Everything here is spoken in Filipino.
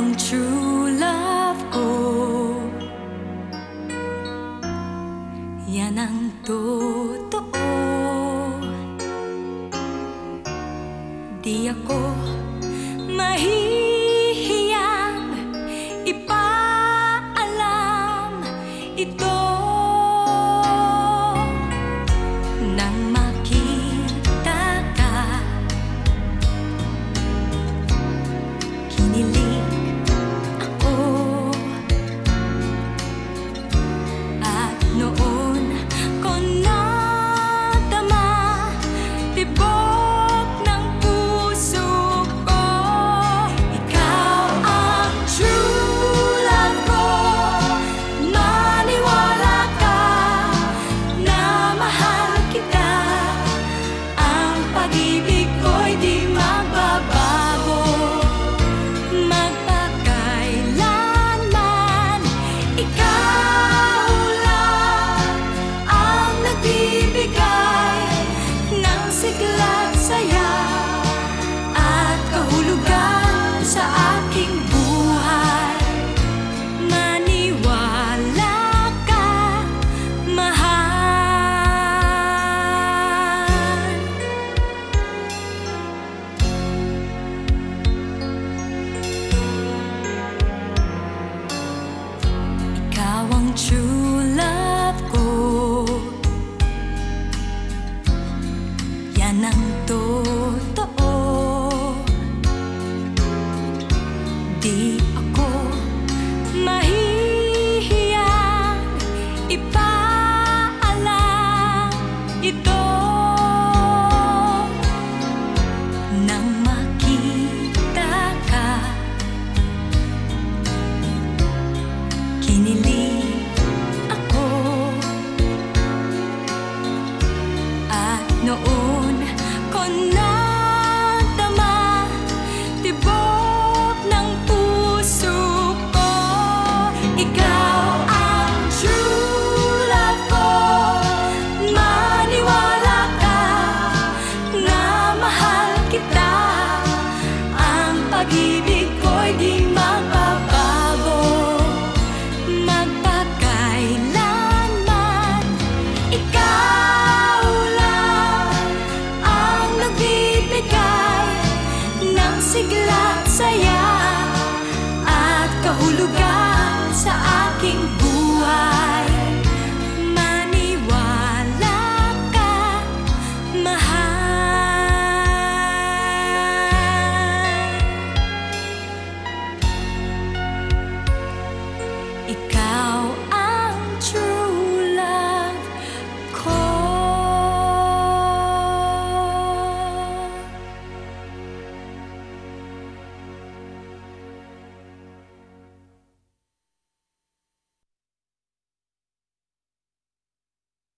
ang true love ko. Yan ang totoo. Di ako mahihiyang ipaalam. Ito yeah walking